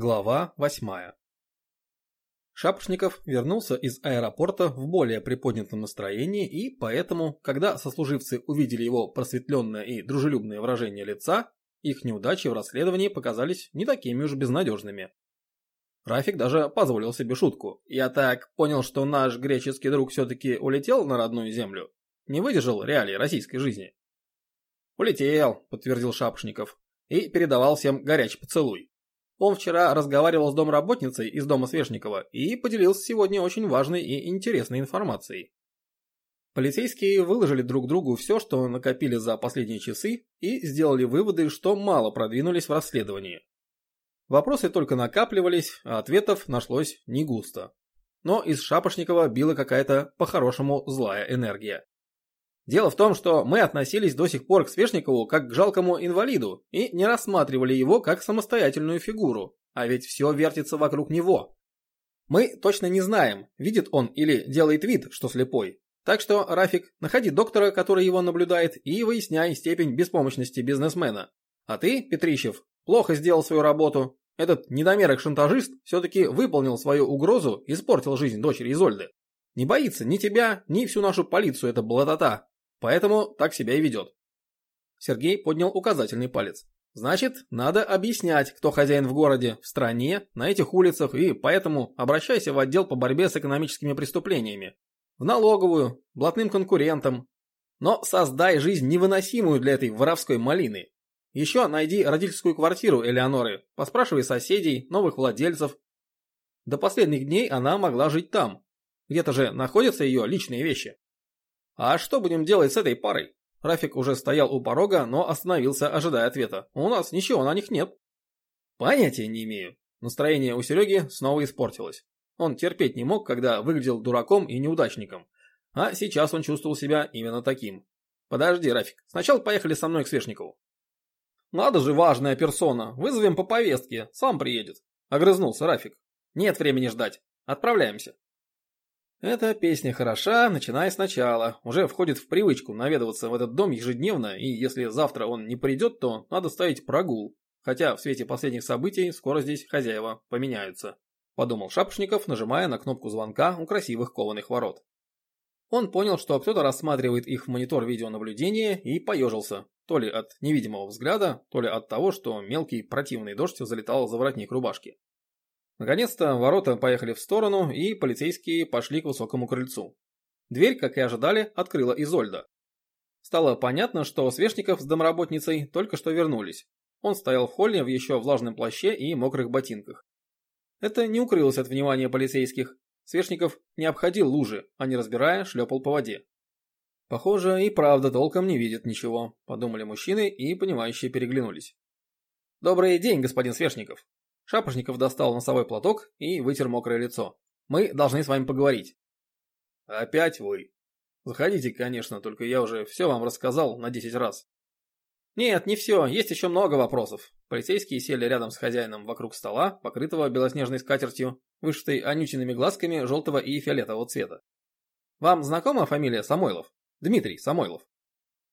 Глава восьмая. Шапошников вернулся из аэропорта в более приподнятом настроении и поэтому, когда сослуживцы увидели его просветленное и дружелюбное выражение лица, их неудачи в расследовании показались не такими уж безнадежными. Рафик даже позволил себе шутку. «Я так понял, что наш греческий друг все-таки улетел на родную землю? Не выдержал реалии российской жизни?» «Улетел», — подтвердил Шапошников, и передавал всем горячий поцелуй. Он вчера разговаривал с домработницей из дома Свешникова и поделился сегодня очень важной и интересной информацией. Полицейские выложили друг другу все, что накопили за последние часы, и сделали выводы, что мало продвинулись в расследовании. Вопросы только накапливались, а ответов нашлось не густо. Но из Шапошникова била какая-то по-хорошему злая энергия. Дело в том, что мы относились до сих пор к Свешникову как к жалкому инвалиду и не рассматривали его как самостоятельную фигуру, а ведь все вертится вокруг него. Мы точно не знаем, видит он или делает вид, что слепой. Так что, Рафик, находи доктора, который его наблюдает, и выясняй степень беспомощности бизнесмена. А ты, Петрищев, плохо сделал свою работу. Этот недомерок-шантажист все-таки выполнил свою угрозу и испортил жизнь дочери Изольды. Не боится ни тебя, ни всю нашу полицию эта блатота. Поэтому так себя и ведет. Сергей поднял указательный палец. Значит, надо объяснять, кто хозяин в городе, в стране, на этих улицах, и поэтому обращайся в отдел по борьбе с экономическими преступлениями. В налоговую, блатным конкурентам. Но создай жизнь невыносимую для этой воровской малины. Еще найди родительскую квартиру Элеоноры, поспрашивай соседей, новых владельцев. До последних дней она могла жить там. Где-то же находятся ее личные вещи. «А что будем делать с этой парой?» Рафик уже стоял у порога, но остановился, ожидая ответа. «У нас ничего на них нет». «Понятия не имею». Настроение у Сереги снова испортилось. Он терпеть не мог, когда выглядел дураком и неудачником. А сейчас он чувствовал себя именно таким. «Подожди, Рафик, сначала поехали со мной к Свешникову». «Надо же, важная персона, вызовем по повестке, сам приедет», — огрызнулся Рафик. «Нет времени ждать, отправляемся». Эта песня хороша, начиная сначала, уже входит в привычку наведываться в этот дом ежедневно, и если завтра он не придет, то надо ставить прогул. Хотя в свете последних событий скоро здесь хозяева поменяются. Подумал Шапошников, нажимая на кнопку звонка у красивых кованых ворот. Он понял, что кто-то рассматривает их в монитор видеонаблюдения и поежился. То ли от невидимого взгляда, то ли от того, что мелкий противный дождь залетал за воротник рубашки. Наконец-то ворота поехали в сторону, и полицейские пошли к высокому крыльцу. Дверь, как и ожидали, открыла Изольда. Стало понятно, что Свешников с домработницей только что вернулись. Он стоял в холле в еще влажном плаще и мокрых ботинках. Это не укрылось от внимания полицейских. Свешников не обходил лужи, а не разбирая, шлепал по воде. Похоже, и правда толком не видит ничего, подумали мужчины и понимающие переглянулись. «Добрый день, господин Свешников», Шапошников достал носовой платок и вытер мокрое лицо. «Мы должны с вами поговорить». «Опять вы?» «Заходите, конечно, только я уже все вам рассказал на 10 раз». «Нет, не все, есть еще много вопросов». Полицейские сели рядом с хозяином вокруг стола, покрытого белоснежной скатертью, вышитой анютиными глазками желтого и фиолетового цвета. «Вам знакома фамилия Самойлов? Дмитрий Самойлов?»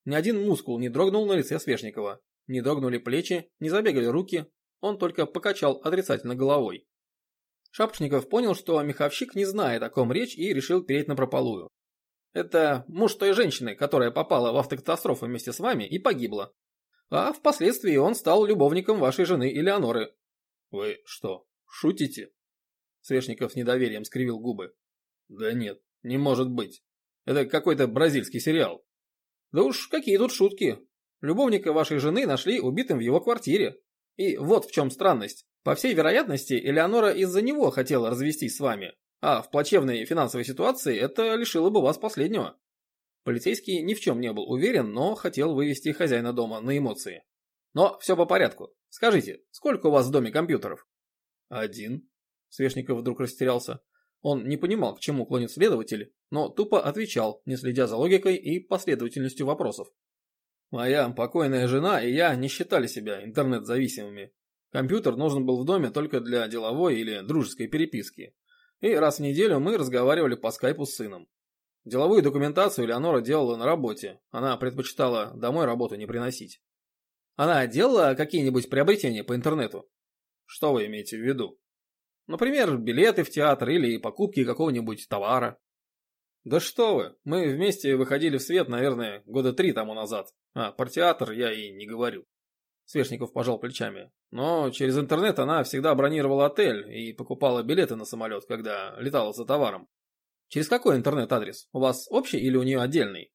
Ни один мускул не дрогнул на лице Свешникова, не дрогнули плечи, не забегали руки, он только покачал отрицательно головой. Шапошников понял, что меховщик не знает, о ком речь, и решил переть на прополую. Это муж той женщины, которая попала в автокатастрофу вместе с вами и погибла. А впоследствии он стал любовником вашей жены Элеоноры. Вы что, шутите? Свешников с недоверием скривил губы. Да нет, не может быть. Это какой-то бразильский сериал. Да уж, какие тут шутки. Любовника вашей жены нашли убитым в его квартире. И вот в чем странность. По всей вероятности, Элеонора из-за него хотела развестись с вами, а в плачевной финансовой ситуации это лишило бы вас последнего. Полицейский ни в чем не был уверен, но хотел вывести хозяина дома на эмоции. Но все по порядку. Скажите, сколько у вас в доме компьютеров? Один. Свешников вдруг растерялся. Он не понимал, к чему клонит следователь, но тупо отвечал, не следя за логикой и последовательностью вопросов. Моя покойная жена и я не считали себя интернет-зависимыми. Компьютер нужен был в доме только для деловой или дружеской переписки. И раз в неделю мы разговаривали по скайпу с сыном. Деловую документацию Леонора делала на работе. Она предпочитала домой работу не приносить. Она делала какие-нибудь приобретения по интернету? Что вы имеете в виду? Например, билеты в театр или покупки какого-нибудь товара. Да что вы, мы вместе выходили в свет, наверное, года три тому назад. А про театр я и не говорю. Свешников пожал плечами. Но через интернет она всегда бронировала отель и покупала билеты на самолет, когда летала за товаром. Через какой интернет-адрес? У вас общий или у нее отдельный?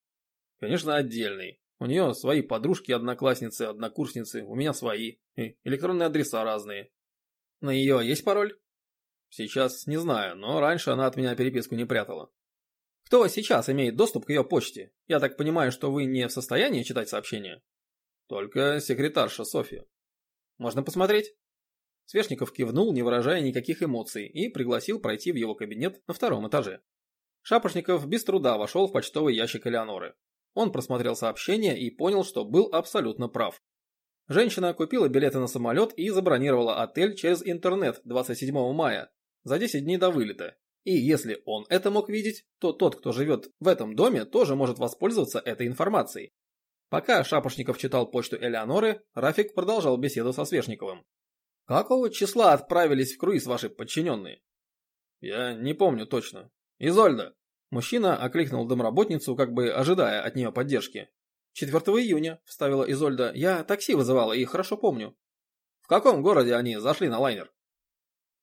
Конечно, отдельный. У нее свои подружки, одноклассницы, однокурсницы, у меня свои. И электронные адреса разные. На ее есть пароль? Сейчас не знаю, но раньше она от меня переписку не прятала. Кто сейчас имеет доступ к ее почте? Я так понимаю, что вы не в состоянии читать сообщения? Только секретарша Софья. Можно посмотреть? Свешников кивнул, не выражая никаких эмоций, и пригласил пройти в его кабинет на втором этаже. Шапошников без труда вошел в почтовый ящик Элеоноры. Он просмотрел сообщение и понял, что был абсолютно прав. Женщина купила билеты на самолет и забронировала отель через интернет 27 мая, за 10 дней до вылета. И если он это мог видеть, то тот, кто живет в этом доме, тоже может воспользоваться этой информацией. Пока Шапошников читал почту Элеоноры, Рафик продолжал беседу со Свешниковым. «Какого числа отправились в круиз ваши подчиненные?» «Я не помню точно. Изольда!» Мужчина окликнул домработницу, как бы ожидая от нее поддержки. «4 июня», — вставила Изольда. «Я такси вызывала и хорошо помню». «В каком городе они зашли на лайнер?»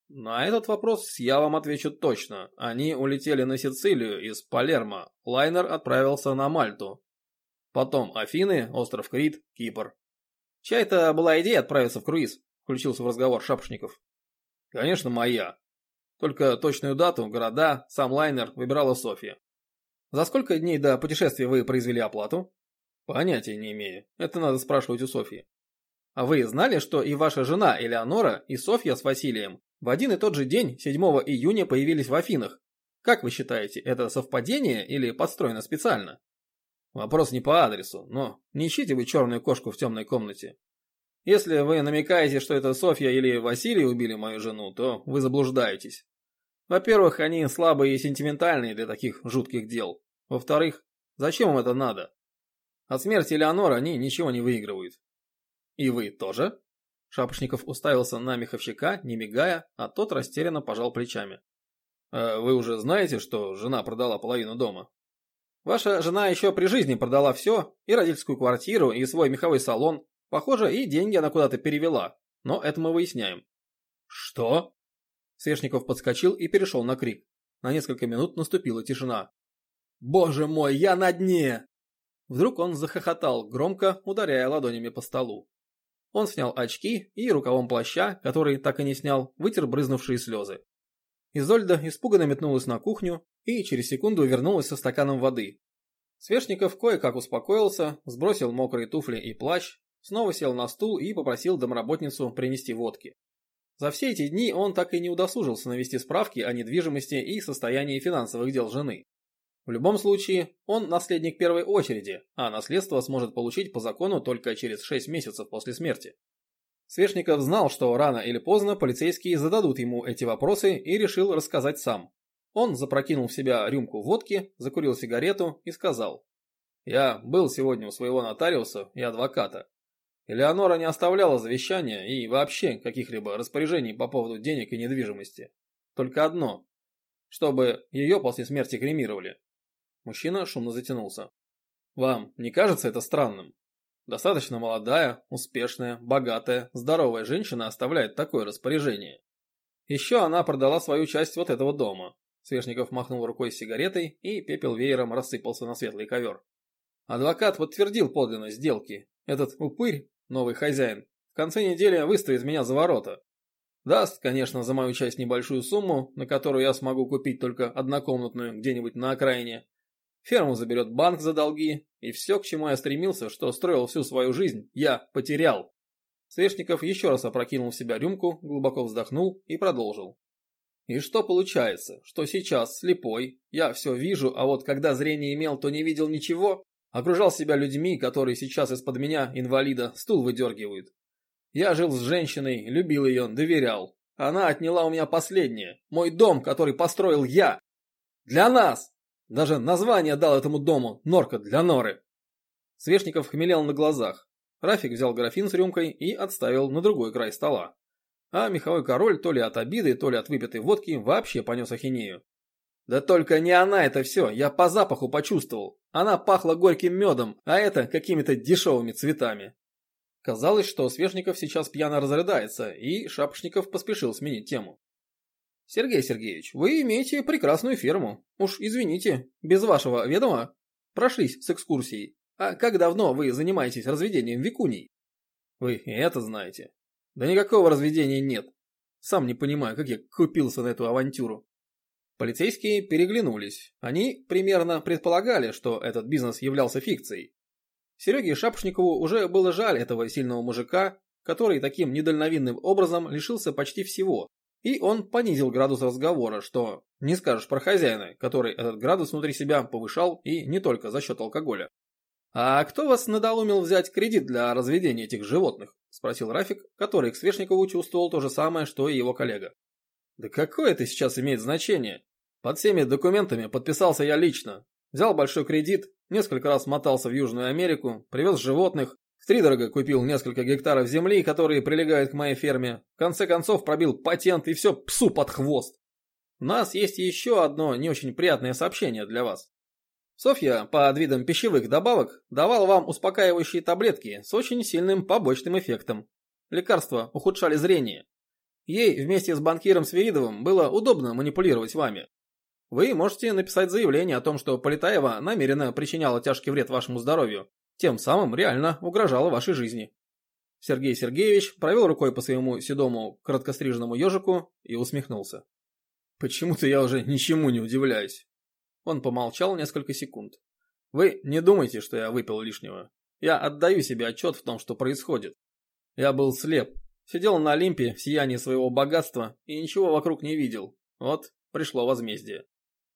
На этот вопрос я вам отвечу точно. Они улетели на Сицилию из Палермо. Лайнер отправился на Мальту. Потом Афины, остров Крит, Кипр. Чья это была идея отправиться в круиз? Включился в разговор Шапошников. Конечно, моя. Только точную дату, города, сам лайнер выбирала Софья. За сколько дней до путешествия вы произвели оплату? Понятия не имею. Это надо спрашивать у Софьи. А вы знали, что и ваша жена Элеонора, и Софья с Василием в один и тот же день, 7 июня, появились в Афинах. Как вы считаете, это совпадение или подстроено специально? Вопрос не по адресу, но не ищите вы черную кошку в темной комнате. Если вы намекаете, что это Софья или Василий убили мою жену, то вы заблуждаетесь. Во-первых, они слабые и сентиментальные для таких жутких дел. Во-вторых, зачем им это надо? От смерти Элеонора они ничего не выигрывают. И вы тоже? Шапошников уставился на меховщика, не мигая, а тот растерянно пожал плечами. «А «Вы уже знаете, что жена продала половину дома?» «Ваша жена еще при жизни продала все, и родительскую квартиру, и свой меховой салон. Похоже, и деньги она куда-то перевела, но это мы выясняем». «Что?» Свешников подскочил и перешел на крик. На несколько минут наступила тишина. «Боже мой, я на дне!» Вдруг он захохотал, громко ударяя ладонями по столу. Он снял очки и рукавом плаща, который так и не снял, вытер брызнувшие слезы. Изольда испуганно метнулась на кухню и через секунду вернулась со стаканом воды. Свешников кое-как успокоился, сбросил мокрые туфли и плащ, снова сел на стул и попросил домработницу принести водки. За все эти дни он так и не удосужился навести справки о недвижимости и состоянии финансовых дел жены. В любом случае, он наследник первой очереди, а наследство сможет получить по закону только через 6 месяцев после смерти. Свешников знал, что рано или поздно полицейские зададут ему эти вопросы и решил рассказать сам. Он запрокинул в себя рюмку водки, закурил сигарету и сказал. «Я был сегодня у своего нотариуса и адвоката. Элеонора не оставляла завещания и вообще каких-либо распоряжений по поводу денег и недвижимости. Только одно. Чтобы ее после смерти кремировали. Мужчина шумно затянулся. Вам не кажется это странным? Достаточно молодая, успешная, богатая, здоровая женщина оставляет такое распоряжение. Еще она продала свою часть вот этого дома. Свешников махнул рукой с сигаретой, и пепел веером рассыпался на светлый ковер. Адвокат подтвердил подлинность сделки. Этот упырь, новый хозяин, в конце недели выставит меня за ворота. Даст, конечно, за мою часть небольшую сумму, на которую я смогу купить только однокомнатную где-нибудь на окраине, Ферму заберет банк за долги, и все, к чему я стремился, что строил всю свою жизнь, я потерял. Свешников еще раз опрокинул в себя рюмку, глубоко вздохнул и продолжил. И что получается, что сейчас слепой, я все вижу, а вот когда зрение имел, то не видел ничего, окружал себя людьми, которые сейчас из-под меня, инвалида, стул выдергивают. Я жил с женщиной, любил ее, доверял. Она отняла у меня последнее, мой дом, который построил я. Для нас! Даже название дал этому дому – норка для норы. Свешников хмелел на глазах. Рафик взял графин с рюмкой и отставил на другой край стола. а меховой король то ли от обиды, то ли от выпитой водки вообще понес ахинею. Да только не она это все, я по запаху почувствовал. Она пахла горьким медом, а это какими-то дешевыми цветами. Казалось, что Свешников сейчас пьяно разрыдается, и Шапошников поспешил сменить тему. «Сергей Сергеевич, вы имеете прекрасную ферму. Уж извините, без вашего ведома прошлись с экскурсией. А как давно вы занимаетесь разведением викуней?» «Вы это знаете?» «Да никакого разведения нет. Сам не понимаю, как я купился на эту авантюру». Полицейские переглянулись. Они примерно предполагали, что этот бизнес являлся фикцией. Сереге Шапошникову уже было жаль этого сильного мужика, который таким недальновидным образом лишился почти всего, и он понизил градус разговора, что не скажешь про хозяина, который этот градус внутри себя повышал и не только за счет алкоголя. «А кто вас надоумил взять кредит для разведения этих животных?» – спросил Рафик, который к Свешникову чувствовал то же самое, что и его коллега. «Да какое это сейчас имеет значение? Под всеми документами подписался я лично. Взял большой кредит, несколько раз мотался в Южную Америку, привез животных, втридорого купил несколько гектаров земли, которые прилегают к моей ферме. В конце концов пробил патент и все псу под хвост. У нас есть еще одно не очень приятное сообщение для вас. Софья под видом пищевых добавок давала вам успокаивающие таблетки с очень сильным побочным эффектом. Лекарства ухудшали зрение. Ей вместе с банкиром Свиридовым было удобно манипулировать вами. Вы можете написать заявление о том, что Полетаева намеренно причиняла тяжкий вред вашему здоровью, тем самым реально угрожала вашей жизни. Сергей Сергеевич провел рукой по своему седому короткостриженному ежику и усмехнулся. Почему-то я уже ничему не удивляюсь. Он помолчал несколько секунд. Вы не думайте, что я выпил лишнего. Я отдаю себе отчет в том, что происходит. Я был слеп, сидел на Олимпе в сиянии своего богатства и ничего вокруг не видел. Вот пришло возмездие.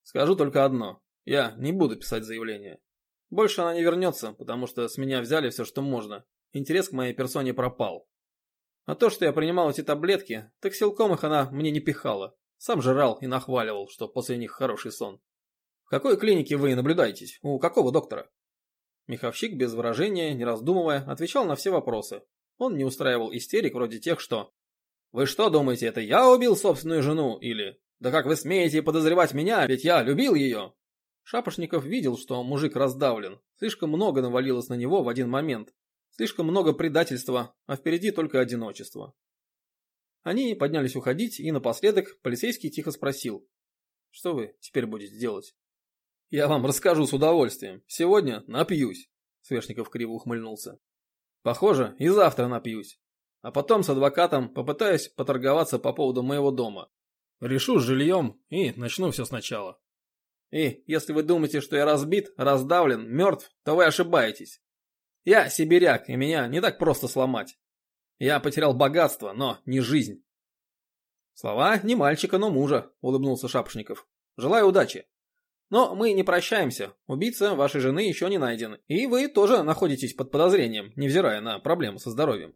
Скажу только одно. Я не буду писать заявление. Больше она не вернется, потому что с меня взяли все, что можно. Интерес к моей персоне пропал. А то, что я принимал эти таблетки, так силком их она мне не пихала. Сам жрал и нахваливал, что после них хороший сон. В какой клинике вы наблюдаетесь? У какого доктора? Меховщик без выражения, не раздумывая, отвечал на все вопросы. Он не устраивал истерик вроде тех, что «Вы что думаете, это я убил собственную жену?» или да как вы смеете подозревать меня, ведь я любил ее!» Шапошников видел, что мужик раздавлен. Слишком много навалилось на него в один момент. Слишком много предательства, а впереди только одиночество. Они поднялись уходить, и напоследок полицейский тихо спросил. «Что вы теперь будете делать?» «Я вам расскажу с удовольствием. Сегодня напьюсь», — Свешников криво ухмыльнулся. «Похоже, и завтра напьюсь. А потом с адвокатом попытаюсь поторговаться по поводу моего дома. Решу с жильем и начну все сначала. И если вы думаете, что я разбит, раздавлен, мертв, то вы ошибаетесь. Я сибиряк, и меня не так просто сломать. Я потерял богатство, но не жизнь. Слова не мальчика, но мужа, улыбнулся Шапошников. Желаю удачи. Но мы не прощаемся. Убийца вашей жены еще не найден. И вы тоже находитесь под подозрением, невзирая на проблемы со здоровьем.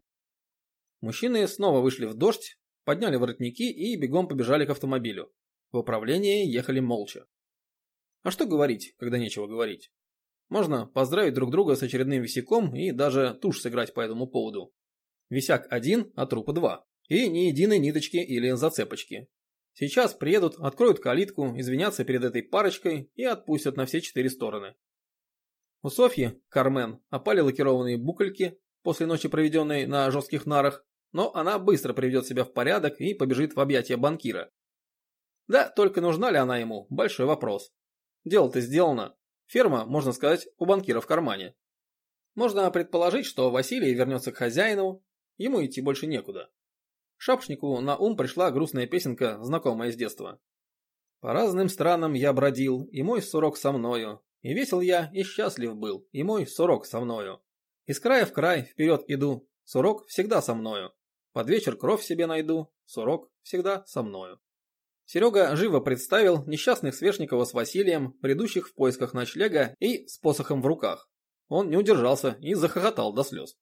Мужчины снова вышли в дождь, подняли воротники и бегом побежали к автомобилю. В управлении ехали молча. А что говорить, когда нечего говорить? Можно поздравить друг друга с очередным висяком и даже тушь сыграть по этому поводу. Висяк один, а трупа два. И ни единой ниточки или зацепочки. Сейчас приедут, откроют калитку, извинятся перед этой парочкой и отпустят на все четыре стороны. У Софьи, Кармен, опали лакированные букольки после ночи, проведенной на жестких нарах, но она быстро приведет себя в порядок и побежит в объятия банкира. Да, только нужна ли она ему, большой вопрос. Дело-то сделано. Ферма, можно сказать, у банкира в кармане. Можно предположить, что Василий вернется к хозяину, ему идти больше некуда. Шапшнику на ум пришла грустная песенка, знакомая с детства. По разным странам я бродил, и мой сурок со мною, и весел я, и счастлив был, и мой сурок со мною. Из края в край вперед иду, сурок всегда со мною. Под вечер кровь себе найду, сурок всегда со мною. Серега живо представил несчастных Свешникова с Василием, предыдущих в поисках ночлега и с посохом в руках. Он не удержался и захохотал до слез.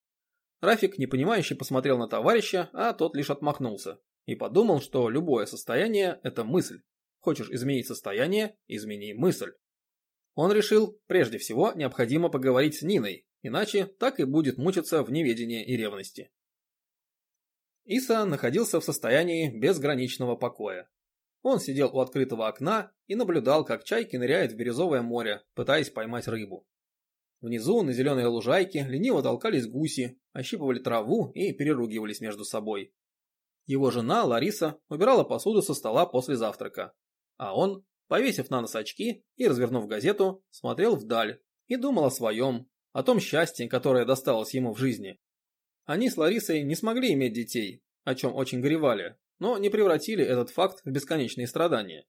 Рафик, непонимающе, посмотрел на товарища, а тот лишь отмахнулся. И подумал, что любое состояние – это мысль. Хочешь изменить состояние – измени мысль. Он решил, прежде всего, необходимо поговорить с Ниной, иначе так и будет мучиться в неведении и ревности. Иса находился в состоянии безграничного покоя. Он сидел у открытого окна и наблюдал, как чайки ныряют в бирюзовое море, пытаясь поймать рыбу. Внизу, на зеленой лужайке, лениво толкались гуси, ощипывали траву и переругивались между собой. Его жена, Лариса, убирала посуду со стола после завтрака. А он, повесив на нос очки и развернув газету, смотрел вдаль и думал о своем, о том счастье, которое досталось ему в жизни. Они с Ларисой не смогли иметь детей, о чем очень горевали, но не превратили этот факт в бесконечные страдания.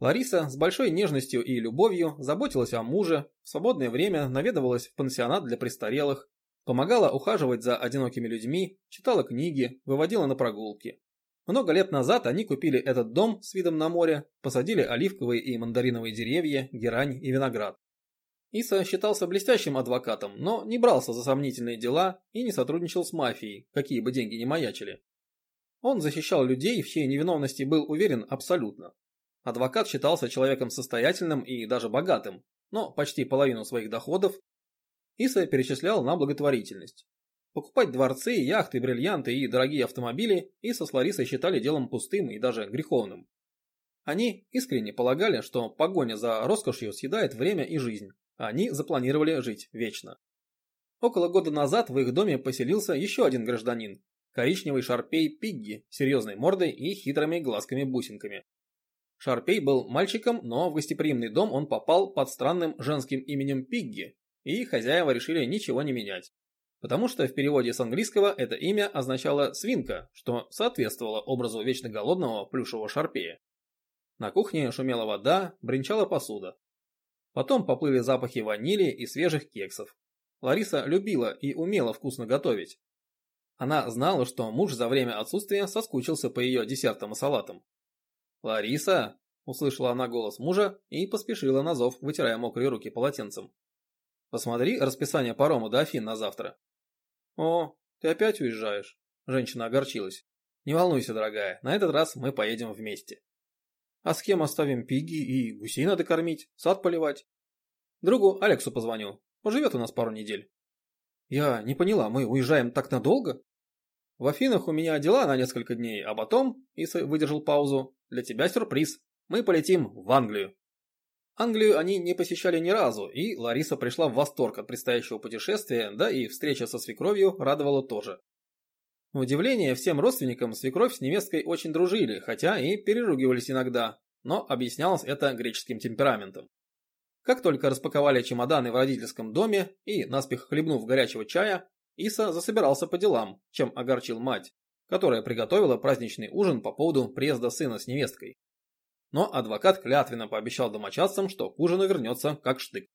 Лариса с большой нежностью и любовью заботилась о муже, в свободное время наведывалась в пансионат для престарелых, помогала ухаживать за одинокими людьми, читала книги, выводила на прогулки. Много лет назад они купили этот дом с видом на море, посадили оливковые и мандариновые деревья, герань и виноград. Иса считался блестящим адвокатом, но не брался за сомнительные дела и не сотрудничал с мафией, какие бы деньги ни маячили. Он защищал людей, в чьей невиновности был уверен абсолютно. Адвокат считался человеком состоятельным и даже богатым, но почти половину своих доходов Иса перечислял на благотворительность. Покупать дворцы, яхты, бриллианты и дорогие автомобили Иса с Ларисой считали делом пустым и даже греховным. Они искренне полагали, что погоня за роскошью съедает время и жизнь, а они запланировали жить вечно. Около года назад в их доме поселился еще один гражданин, коричневый шарпей Пигги серьезной мордой и хитрыми глазками-бусинками. Шарпей был мальчиком, но в гостеприимный дом он попал под странным женским именем Пигги, и хозяева решили ничего не менять. Потому что в переводе с английского это имя означало «свинка», что соответствовало образу вечно голодного плюшевого шарпея. На кухне шумела вода, бренчала посуда. Потом поплыли запахи ванили и свежих кексов. Лариса любила и умела вкусно готовить. Она знала, что муж за время отсутствия соскучился по ее десертам и салатам. «Лариса!» – услышала она голос мужа и поспешила на зов, вытирая мокрые руки полотенцем. «Посмотри расписание парома до Афин на завтра». «О, ты опять уезжаешь?» – женщина огорчилась. «Не волнуйся, дорогая, на этот раз мы поедем вместе». «А с кем оставим пиги и гусей надо кормить, сад поливать?» «Другу Алексу позвоню, поживет у нас пару недель». «Я не поняла, мы уезжаем так надолго?» В Афинах у меня дела на несколько дней, а потом, Иса выдержал паузу, для тебя сюрприз. Мы полетим в Англию. Англию они не посещали ни разу, и Лариса пришла в восторг от предстоящего путешествия, да и встреча со свекровью радовала тоже. На удивление, всем родственникам свекровь с невесткой очень дружили, хотя и переругивались иногда, но объяснялось это греческим темпераментом. Как только распаковали чемоданы в родительском доме и, наспех хлебнув горячего чая, Иса засобирался по делам, чем огорчил мать, которая приготовила праздничный ужин по поводу приезда сына с невесткой. Но адвокат клятвенно пообещал домочадцам, что к ужину вернется как штык.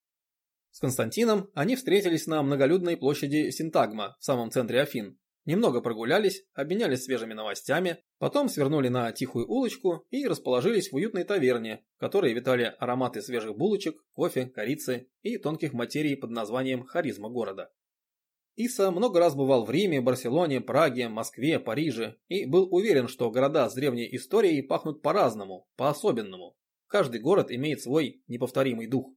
С Константином они встретились на многолюдной площади Синтагма в самом центре Афин. Немного прогулялись, обменялись свежими новостями, потом свернули на тихую улочку и расположились в уютной таверне, в которой витали ароматы свежих булочек, кофе, корицы и тонких материй под названием «Харизма города». Иса много раз бывал в Риме, Барселоне, Праге, Москве, Париже и был уверен, что города с древней историей пахнут по-разному, по-особенному. Каждый город имеет свой неповторимый дух.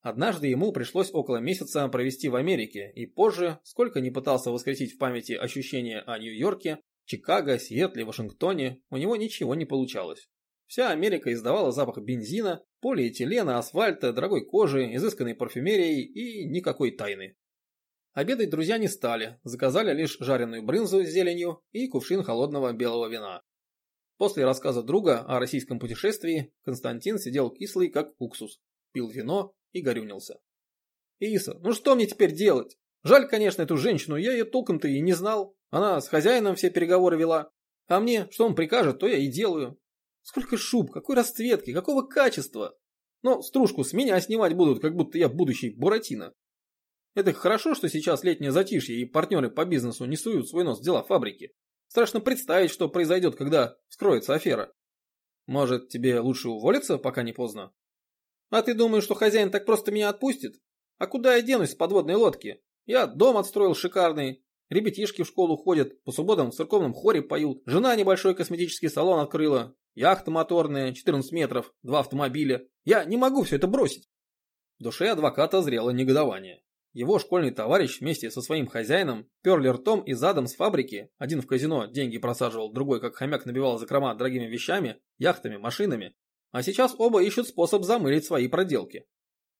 Однажды ему пришлось около месяца провести в Америке, и позже, сколько ни пытался воскресить в памяти ощущения о Нью-Йорке, Чикаго, Сиэтле, Вашингтоне, у него ничего не получалось. Вся Америка издавала запах бензина, полиэтилена, асфальта, дорогой кожи, изысканной парфюмерией и никакой тайны. Обедать друзья не стали, заказали лишь жареную брынзу с зеленью и кувшин холодного белого вина. После рассказа друга о российском путешествии Константин сидел кислый, как уксус, пил вино и горюнился. «Иса, ну что мне теперь делать? Жаль, конечно, эту женщину, я ее толком-то и не знал. Она с хозяином все переговоры вела. А мне, что он прикажет, то я и делаю. Сколько шуб, какой расцветки, какого качества. Но стружку с меня снимать будут, как будто я будущий Буратино. Это хорошо, что сейчас летнее затишье и партнеры по бизнесу не суют свой нос в дела фабрики. Страшно представить, что произойдет, когда вскроется афера. Может, тебе лучше уволиться, пока не поздно? А ты думаешь, что хозяин так просто меня отпустит? А куда я денусь с подводной лодки? Я дом отстроил шикарный, ребятишки в школу ходят, по субботам в церковном хоре поют, жена небольшой косметический салон открыла, яхта моторная, 14 метров, два автомобиля. Я не могу все это бросить. В душе адвоката зрело негодование. Его школьный товарищ вместе со своим хозяином перли ртом и задом с фабрики, один в казино деньги просаживал, другой как хомяк набивал закрома дорогими вещами, яхтами, машинами, а сейчас оба ищут способ замылить свои проделки.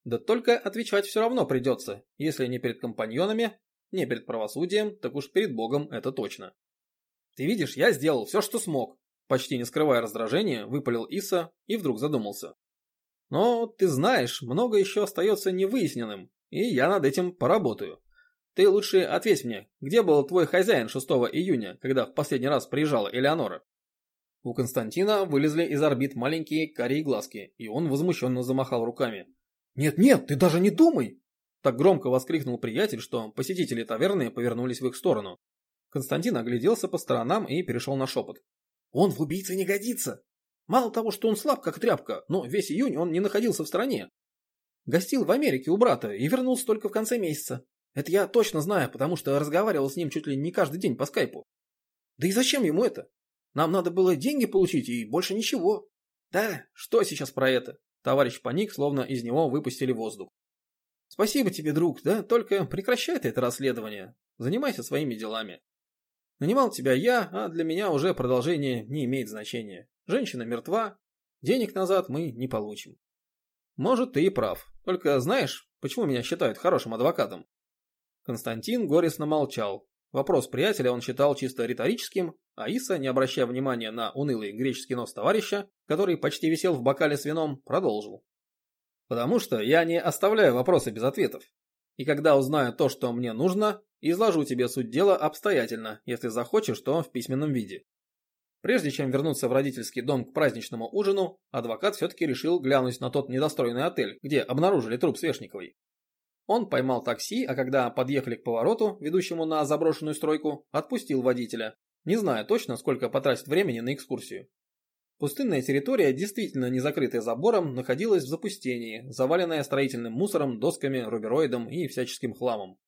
Да только отвечать все равно придется, если не перед компаньонами, не перед правосудием, так уж перед Богом это точно. Ты видишь, я сделал все, что смог. Почти не скрывая раздражения, выпалил Иса и вдруг задумался. Но ты знаешь, много еще остается невыясненным, и я над этим поработаю. Ты лучше ответь мне, где был твой хозяин 6 июня, когда в последний раз приезжала Элеонора? У Константина вылезли из орбит маленькие карие глазки, и он возмущенно замахал руками. «Нет-нет, ты даже не думай!» Так громко воскликнул приятель, что посетители таверны повернулись в их сторону. Константин огляделся по сторонам и перешел на шепот. «Он в убийце не годится! Мало того, что он слаб, как тряпка, но весь июнь он не находился в стране. Гостил в Америке у брата и вернулся только в конце месяца. Это я точно знаю, потому что разговаривал с ним чуть ли не каждый день по скайпу. Да и зачем ему это? Нам надо было деньги получить и больше ничего. Да, что сейчас про это? Товарищ паник, словно из него выпустили воздух. Спасибо тебе, друг, да, только прекращай ты это расследование. Занимайся своими делами. Нанимал тебя я, а для меня уже продолжение не имеет значения. Женщина мертва, денег назад мы не получим. Может, ты и прав. Только знаешь, почему меня считают хорошим адвокатом? Константин горестно молчал. Вопрос приятеля он считал чисто риторическим, а Иса, не обращая внимания на унылый греческий нос товарища, который почти висел в бокале с вином, продолжил. Потому что я не оставляю вопросы без ответов. И когда узнаю то, что мне нужно, изложу тебе суть дела обстоятельно, если захочешь, то в письменном виде. Прежде чем вернуться в родительский дом к праздничному ужину, адвокат все-таки решил глянуть на тот недостроенный отель, где обнаружили труп Свешниковой. Он поймал такси, а когда подъехали к повороту, ведущему на заброшенную стройку, отпустил водителя, не зная точно, сколько потратит времени на экскурсию. Пустынная территория, действительно не закрытая забором, находилась в запустении, заваленная строительным мусором, досками, рубероидом и всяческим хламом.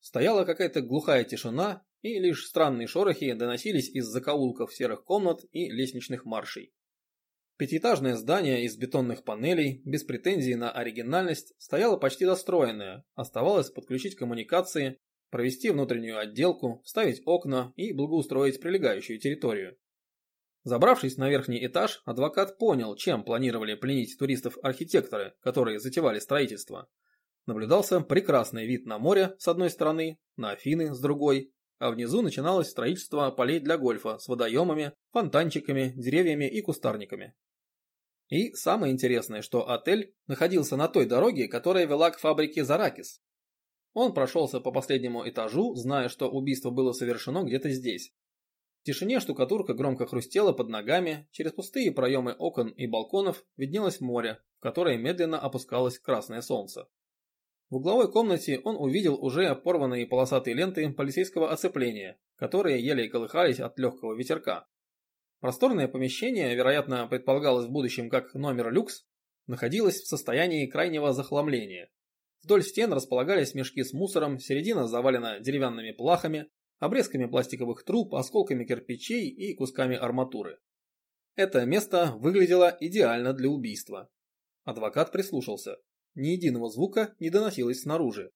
Стояла какая-то глухая тишина, и лишь странные шорохи доносились из закоулков серых комнат и лестничных маршей. Пятиэтажное здание из бетонных панелей, без претензий на оригинальность, стояло почти достроенное, оставалось подключить коммуникации, провести внутреннюю отделку, вставить окна и благоустроить прилегающую территорию. Забравшись на верхний этаж, адвокат понял, чем планировали пленить туристов архитекторы, которые затевали строительство. Наблюдался прекрасный вид на море с одной стороны, на Афины с другой, а внизу начиналось строительство полей для гольфа с водоемами, фонтанчиками, деревьями и кустарниками. И самое интересное, что отель находился на той дороге, которая вела к фабрике Заракис. Он прошелся по последнему этажу, зная, что убийство было совершено где-то здесь. В тишине штукатурка громко хрустела под ногами, через пустые проемы окон и балконов виднелось море, в которое медленно опускалось красное солнце. В угловой комнате он увидел уже порванные полосатые ленты полицейского оцепления, которые еле колыхались от легкого ветерка. Просторное помещение, вероятно, предполагалось в будущем как номер люкс, находилось в состоянии крайнего захламления. Вдоль стен располагались мешки с мусором, середина завалена деревянными плахами, обрезками пластиковых труб, осколками кирпичей и кусками арматуры. Это место выглядело идеально для убийства. Адвокат прислушался. Ни единого звука не доносилось снаружи.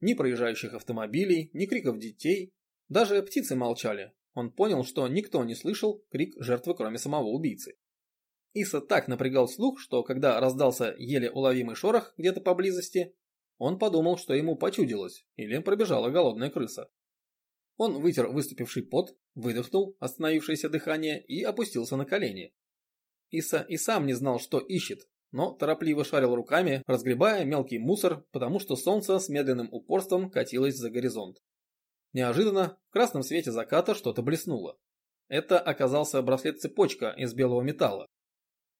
Ни проезжающих автомобилей, ни криков детей. Даже птицы молчали. Он понял, что никто не слышал крик жертвы, кроме самого убийцы. Иса так напрягал слух, что когда раздался еле уловимый шорох где-то поблизости, он подумал, что ему почудилось или пробежала голодная крыса. Он вытер выступивший пот, выдохнул остановившееся дыхание и опустился на колени. Иса и сам не знал, что ищет, но торопливо шарил руками, разгребая мелкий мусор, потому что солнце с медленным упорством катилось за горизонт. Неожиданно в красном свете заката что-то блеснуло. Это оказался браслет-цепочка из белого металла.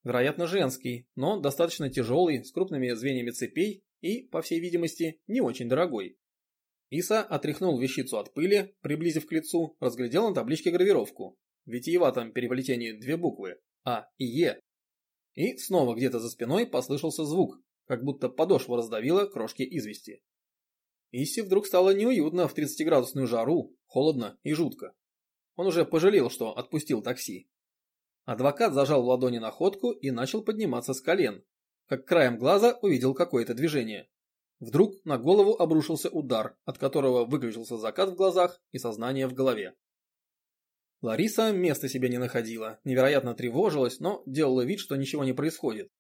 Вероятно, женский, но достаточно тяжелый, с крупными звеньями цепей и, по всей видимости, не очень дорогой. Иса отряхнул вещицу от пыли, приблизив к лицу, разглядел на табличке гравировку. Витиеватом переплетении две буквы – А и Е и снова где-то за спиной послышался звук, как будто подошва раздавила крошки извести. Исси вдруг стало неуютно в 30-градусную жару, холодно и жутко. Он уже пожалел, что отпустил такси. Адвокат зажал в ладони находку и начал подниматься с колен, как краем глаза увидел какое-то движение. Вдруг на голову обрушился удар, от которого выключился закат в глазах и сознание в голове. Лариса места себе не находила, невероятно тревожилась, но делала вид, что ничего не происходит.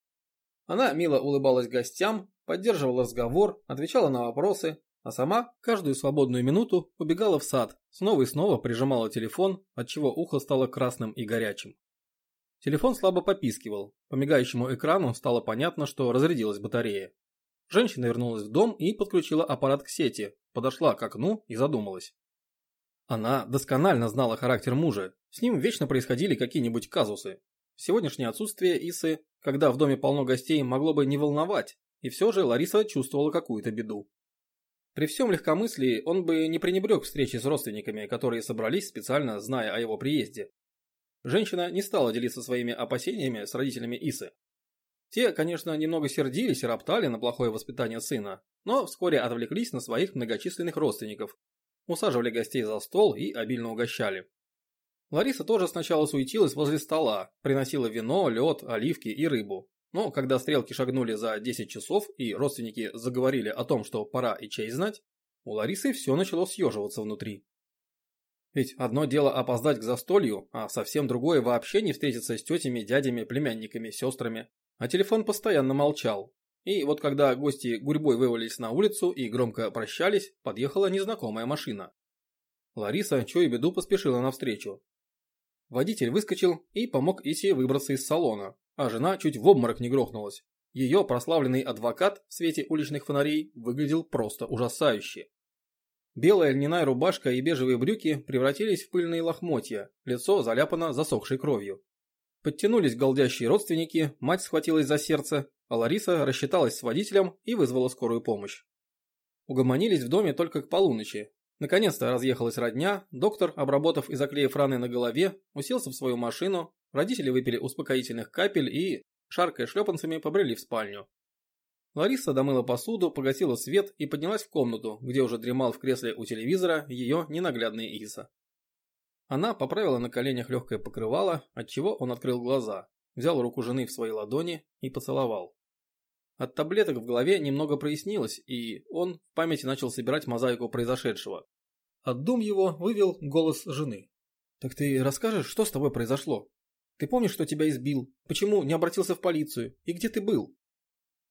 Она мило улыбалась гостям, поддерживала разговор, отвечала на вопросы, а сама каждую свободную минуту убегала в сад, снова и снова прижимала телефон, отчего ухо стало красным и горячим. Телефон слабо попискивал, по мигающему экрану стало понятно, что разрядилась батарея. Женщина вернулась в дом и подключила аппарат к сети, подошла к окну и задумалась. Она досконально знала характер мужа, с ним вечно происходили какие-нибудь казусы. Сегодняшнее отсутствие Исы, когда в доме полно гостей, могло бы не волновать, и все же Лариса чувствовала какую-то беду. При всем легкомыслии он бы не пренебрег встречи с родственниками, которые собрались специально, зная о его приезде. Женщина не стала делиться своими опасениями с родителями Исы. Те, конечно, немного сердились и роптали на плохое воспитание сына, но вскоре отвлеклись на своих многочисленных родственников, усаживали гостей за стол и обильно угощали. Лариса тоже сначала суетилась возле стола, приносила вино, лед, оливки и рыбу. Но когда стрелки шагнули за 10 часов и родственники заговорили о том, что пора и честь знать, у Ларисы все начало съеживаться внутри. Ведь одно дело опоздать к застолью, а совсем другое вообще не встретиться с тетями, дядями, племянниками, сестрами. А телефон постоянно молчал. И вот когда гости гурьбой вывалились на улицу и громко прощались, подъехала незнакомая машина. Лариса, чуя беду, поспешила навстречу. Водитель выскочил и помог Исе выбраться из салона, а жена чуть в обморок не грохнулась. Ее прославленный адвокат в свете уличных фонарей выглядел просто ужасающе. Белая льняная рубашка и бежевые брюки превратились в пыльные лохмотья, лицо заляпано засохшей кровью. Подтянулись голдящие родственники, мать схватилась за сердце, Лариса рассчиталась с водителем и вызвала скорую помощь. Угомонились в доме только к полуночи. Наконец-то разъехалась родня, доктор, обработав и заклеив раны на голове, уселся в свою машину, родители выпили успокоительных капель и, шаркая шлепанцами, побрели в спальню. Лариса домыла посуду, погасила свет и поднялась в комнату, где уже дремал в кресле у телевизора ее ненаглядный Иса. Она поправила на коленях легкое покрывало, отчего он открыл глаза, взял руку жены в свои ладони и поцеловал. От таблеток в голове немного прояснилось, и он в памяти начал собирать мозаику произошедшего. От дум его вывел голос жены. «Так ты расскажешь, что с тобой произошло? Ты помнишь, что тебя избил? Почему не обратился в полицию? И где ты был?»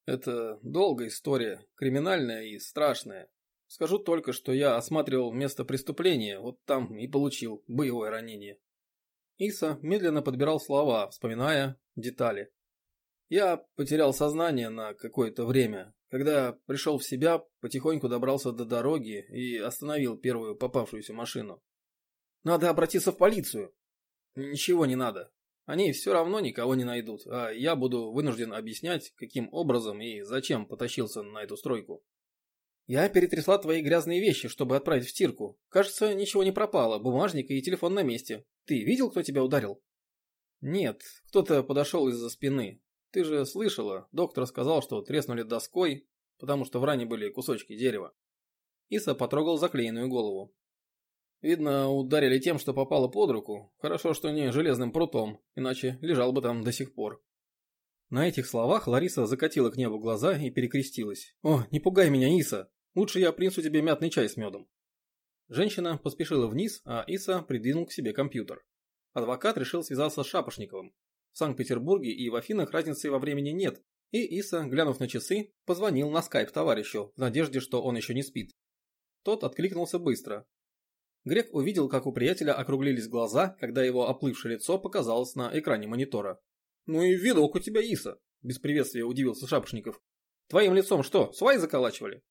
«Это долгая история, криминальная и страшная. Скажу только, что я осматривал место преступления, вот там и получил боевое ранение. Иса медленно подбирал слова, вспоминая детали. Я потерял сознание на какое-то время. Когда пришел в себя, потихоньку добрался до дороги и остановил первую попавшуюся машину. Надо обратиться в полицию. Ничего не надо. Они все равно никого не найдут, а я буду вынужден объяснять, каким образом и зачем потащился на эту стройку. Я перетрясла твои грязные вещи, чтобы отправить в стирку. Кажется, ничего не пропало, бумажник и телефон на месте. Ты видел, кто тебя ударил? Нет, кто-то подошел из-за спины. Ты же слышала, доктор сказал, что треснули доской, потому что в ране были кусочки дерева. Иса потрогал заклеенную голову. Видно, ударили тем, что попало под руку. Хорошо, что не железным прутом, иначе лежал бы там до сих пор. На этих словах Лариса закатила к небу глаза и перекрестилась. «О, не пугай меня, Иса! Лучше я принесу тебе мятный чай с медом. Женщина поспешила вниз, а Иса придвинул к себе компьютер. Адвокат решил связаться с Шапошниковым. В Санкт-Петербурге и в Афинах разницы во времени нет, и Иса, глянув на часы, позвонил на скайп товарищу в надежде, что он еще не спит. Тот откликнулся быстро. Грек увидел, как у приятеля округлились глаза, когда его оплывшее лицо показалось на экране монитора. «Ну и видок у тебя, Иса!» – без приветствия удивился Шапошников. «Твоим лицом что, свай заколачивали?»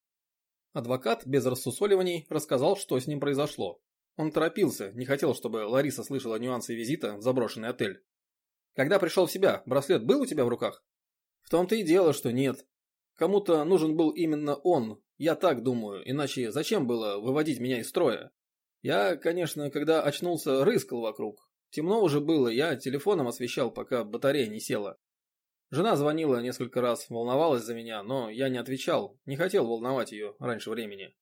Адвокат без рассусоливаний рассказал, что с ним произошло. Он торопился, не хотел, чтобы Лариса слышала нюансы визита в заброшенный отель. Когда пришел в себя, браслет был у тебя в руках? В том-то и дело, что нет. Кому-то нужен был именно он, я так думаю, иначе зачем было выводить меня из строя? Я, конечно, когда очнулся, рыскал вокруг. Темно уже было, я телефоном освещал, пока батарея не села. Жена звонила несколько раз, волновалась за меня, но я не отвечал, не хотел волновать ее раньше времени.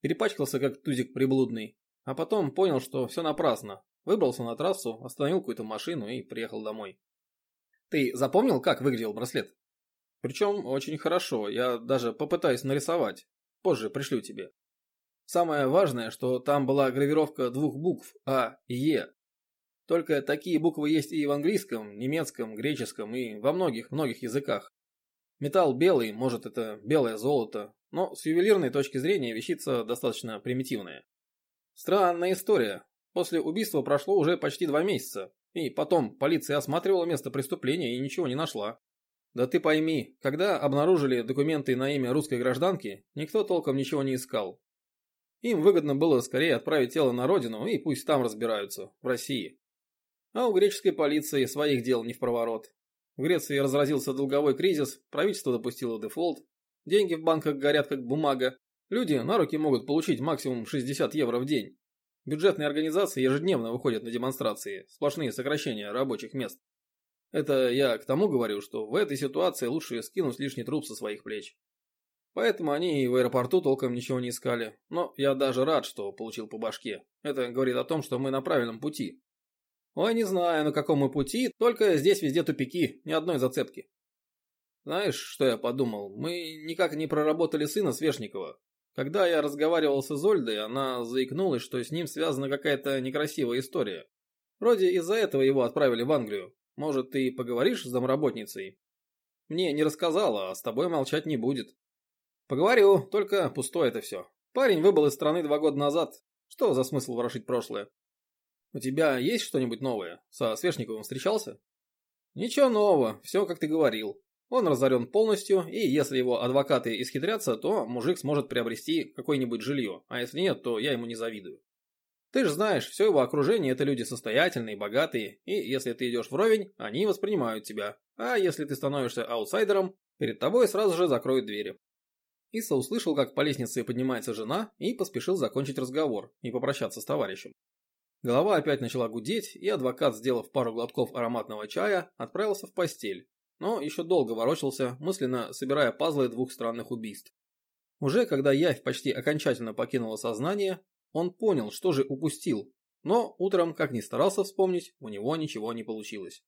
Перепачкался как тузик приблудный, а потом понял, что все напрасно. Выбрался на трассу, остановил какую-то машину и приехал домой. Ты запомнил, как выглядел браслет? Причем очень хорошо, я даже попытаюсь нарисовать. Позже пришлю тебе. Самое важное, что там была гравировка двух букв А и Е. Только такие буквы есть и в английском, немецком, греческом и во многих-многих языках. Металл белый, может это белое золото, но с ювелирной точки зрения вещица достаточно примитивная. Странная история. После убийства прошло уже почти два месяца, и потом полиция осматривала место преступления и ничего не нашла. Да ты пойми, когда обнаружили документы на имя русской гражданки, никто толком ничего не искал. Им выгодно было скорее отправить тело на родину и пусть там разбираются, в России. А у греческой полиции своих дел не в проворот. В Греции разразился долговой кризис, правительство допустило дефолт, деньги в банках горят как бумага, люди на руки могут получить максимум 60 евро в день. Бюджетные организации ежедневно выходят на демонстрации, сплошные сокращения рабочих мест. Это я к тому говорю, что в этой ситуации лучше скинуть лишний труп со своих плеч. Поэтому они и в аэропорту толком ничего не искали. Но я даже рад, что получил по башке. Это говорит о том, что мы на правильном пути. Ой, не знаю, на каком мы пути, только здесь везде тупики, ни одной зацепки. Знаешь, что я подумал? Мы никак не проработали сына Свешникова. Когда я разговаривал с Изольдой, она заикнулась, что с ним связана какая-то некрасивая история. Вроде из-за этого его отправили в Англию. Может, ты поговоришь с домработницей? Мне не рассказала, а с тобой молчать не будет. Поговорю, только пустое это все. Парень выбыл из страны два года назад. Что за смысл ворошить прошлое? У тебя есть что-нибудь новое? Со Свешниковым встречался? Ничего нового, все как ты говорил. Он разорен полностью, и если его адвокаты исхитрятся, то мужик сможет приобрести какое-нибудь жилье, а если нет, то я ему не завидую. Ты же знаешь, все его окружение это люди состоятельные, богатые, и если ты идешь вровень, они воспринимают тебя, а если ты становишься аутсайдером, перед тобой сразу же закроют двери. Иса услышал, как по лестнице поднимается жена, и поспешил закончить разговор и попрощаться с товарищем. Голова опять начала гудеть, и адвокат, сделав пару глотков ароматного чая, отправился в постель, но еще долго ворочался, мысленно собирая пазлы двух странных убийств. Уже когда явь почти окончательно покинула сознание, он понял, что же упустил, но утром, как ни старался вспомнить, у него ничего не получилось.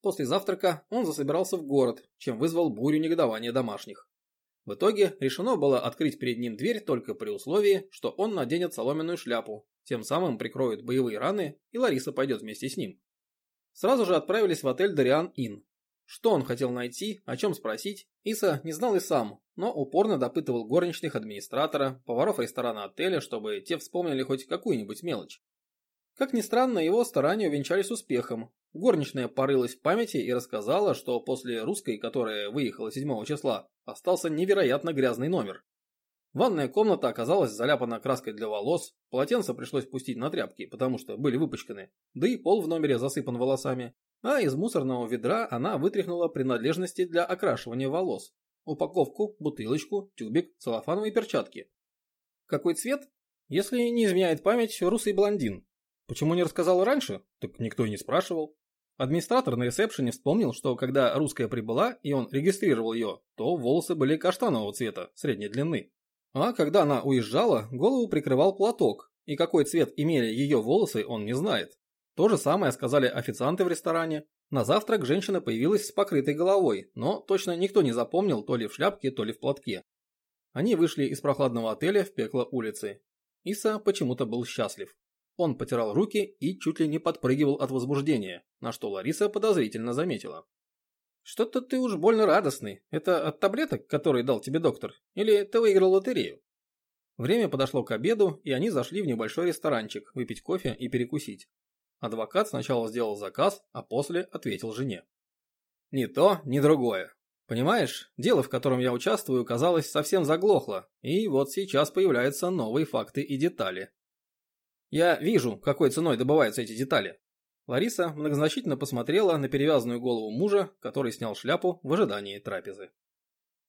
После завтрака он засобирался в город, чем вызвал бурю негодования домашних. В итоге решено было открыть перед ним дверь только при условии, что он наденет соломенную шляпу, тем самым прикроет боевые раны и Лариса пойдет вместе с ним. Сразу же отправились в отель Дариан Inn. Что он хотел найти, о чем спросить, Иса не знал и сам, но упорно допытывал горничных администратора, поваров ресторана отеля, чтобы те вспомнили хоть какую-нибудь мелочь. Как ни странно, его старания увенчались успехом. Горничная порылась в памяти и рассказала, что после русской, которая выехала 7 числа, остался невероятно грязный номер. Ванная комната оказалась заляпана краской для волос, полотенце пришлось пустить на тряпки, потому что были выпачканы, да и пол в номере засыпан волосами. А из мусорного ведра она вытряхнула принадлежности для окрашивания волос. Упаковку, бутылочку, тюбик, целлофановые перчатки. Какой цвет? Если не изменяет память, русый блондин. Почему не рассказал раньше? Так никто и не спрашивал. Администратор на ресепшене вспомнил, что когда русская прибыла и он регистрировал ее, то волосы были каштанового цвета, средней длины. А когда она уезжала, голову прикрывал платок, и какой цвет имели ее волосы, он не знает. То же самое сказали официанты в ресторане. На завтрак женщина появилась с покрытой головой, но точно никто не запомнил то ли в шляпке, то ли в платке. Они вышли из прохладного отеля в пекло улицы. Иса почему-то был счастлив. Он потирал руки и чуть ли не подпрыгивал от возбуждения, на что Лариса подозрительно заметила. Что-то ты уж больно радостный. Это от таблеток, которые дал тебе доктор? Или ты выиграл лотерею? Время подошло к обеду, и они зашли в небольшой ресторанчик выпить кофе и перекусить. Адвокат сначала сделал заказ, а после ответил жене. Ни то, ни другое. Понимаешь, дело, в котором я участвую, казалось, совсем заглохло, и вот сейчас появляются новые факты и детали. Я вижу, какой ценой добываются эти детали. Лариса многозначительно посмотрела на перевязанную голову мужа, который снял шляпу в ожидании трапезы.